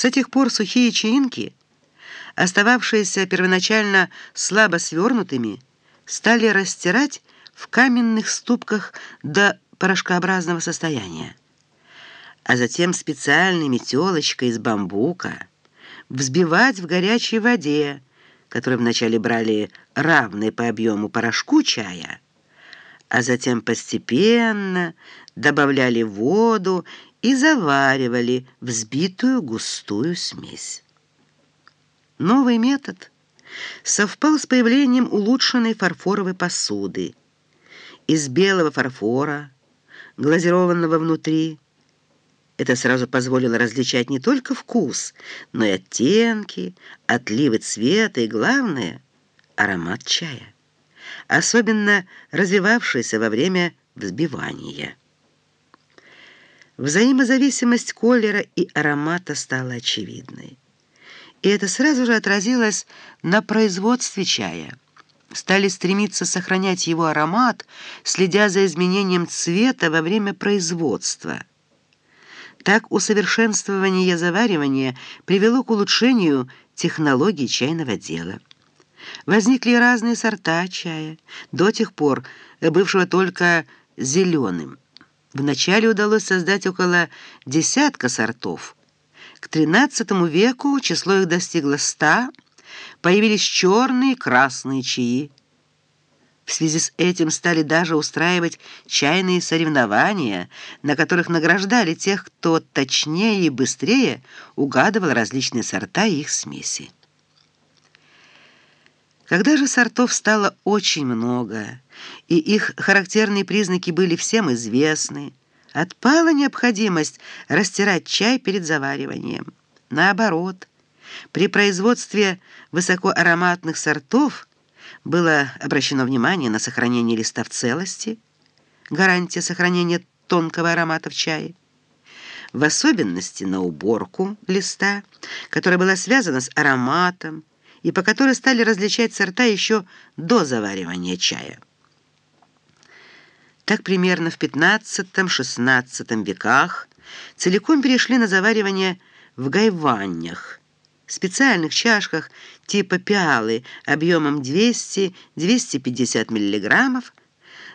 С этих пор сухие чаинки, остававшиеся первоначально слабо свернутыми, стали растирать в каменных ступках до порошкообразного состояния, а затем специальной метелочкой из бамбука взбивать в горячей воде, которую вначале брали равной по объему порошку чая, а затем постепенно добавляли воду и заваривали взбитую густую смесь. Новый метод совпал с появлением улучшенной фарфоровой посуды. Из белого фарфора, глазированного внутри, это сразу позволило различать не только вкус, но и оттенки, отливы цвета и, главное, аромат чая, особенно развивавшийся во время взбивания. Взаимозависимость колера и аромата стала очевидной. И это сразу же отразилось на производстве чая. Стали стремиться сохранять его аромат, следя за изменением цвета во время производства. Так усовершенствование заваривания привело к улучшению технологий чайного дела. Возникли разные сорта чая, до тех пор бывшего только зеленым. Вначале удалось создать около десятка сортов. К XIII веку число их достигло ста, появились черные и красные чаи. В связи с этим стали даже устраивать чайные соревнования, на которых награждали тех, кто точнее и быстрее угадывал различные сорта и их смеси. Когда же сортов стало очень много, и их характерные признаки были всем известны, отпала необходимость растирать чай перед завариванием. Наоборот, при производстве высокоароматных сортов было обращено внимание на сохранение листа в целости, гарантия сохранения тонкого аромата в чае, в особенности на уборку листа, которая была связана с ароматом, и по которой стали различать сорта еще до заваривания чая. Так примерно в XV-XVI веках целиком перешли на заваривание в гайваннях, специальных чашках типа пиалы объемом 200-250 мг,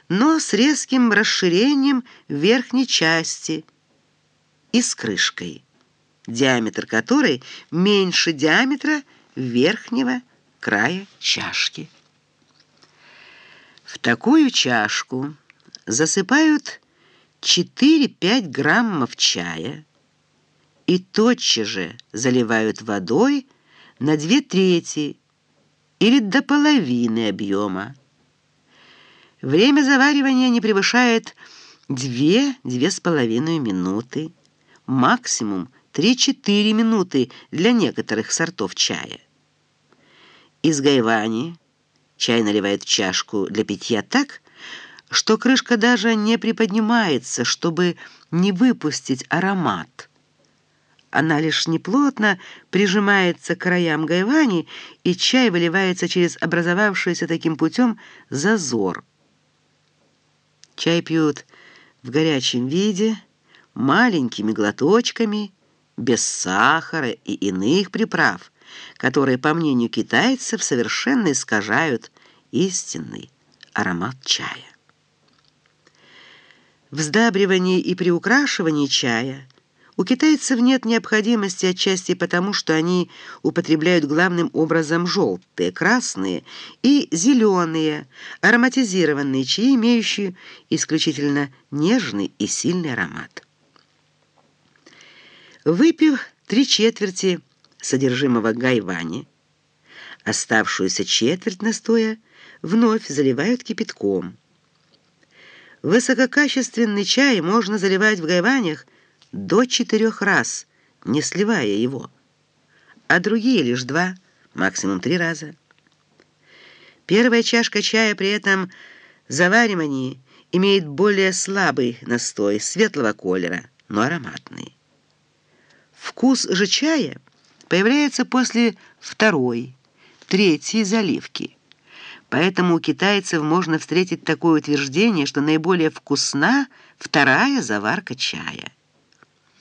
но с резким расширением верхней части и с крышкой, диаметр которой меньше диаметра верхнего края чашки. В такую чашку засыпают 4-5 граммов чая и тотчас же заливают водой на две трети или до половины объема. Время заваривания не превышает 2-2,5 минуты, максимум 3-4 минуты для некоторых сортов чая. Из гайвани чай наливают в чашку для питья так, что крышка даже не приподнимается, чтобы не выпустить аромат. Она лишь неплотно прижимается к краям гайвани, и чай выливается через образовавшийся таким путем зазор. Чай пьют в горячем виде, маленькими глоточками, без сахара и иных приправ, которые, по мнению китайцев, совершенно искажают истинный аромат чая. В сдабривании и приукрашивании чая у китайцев нет необходимости отчасти потому, что они употребляют главным образом желтые, красные и зеленые ароматизированные чаи, имеющие исключительно нежный и сильный аромат. Выпив три четверти содержимого гайвани. Оставшуюся четверть настоя вновь заливают кипятком. Высококачественный чай можно заливать в гайванях до четырех раз, не сливая его, а другие лишь два, максимум три раза. Первая чашка чая при этом заваривании имеет более слабый настой светлого колера, но ароматный. Вкус же чая – появляется после второй, третьей заливки. Поэтому у китайцев можно встретить такое утверждение, что наиболее вкусна вторая заварка чая –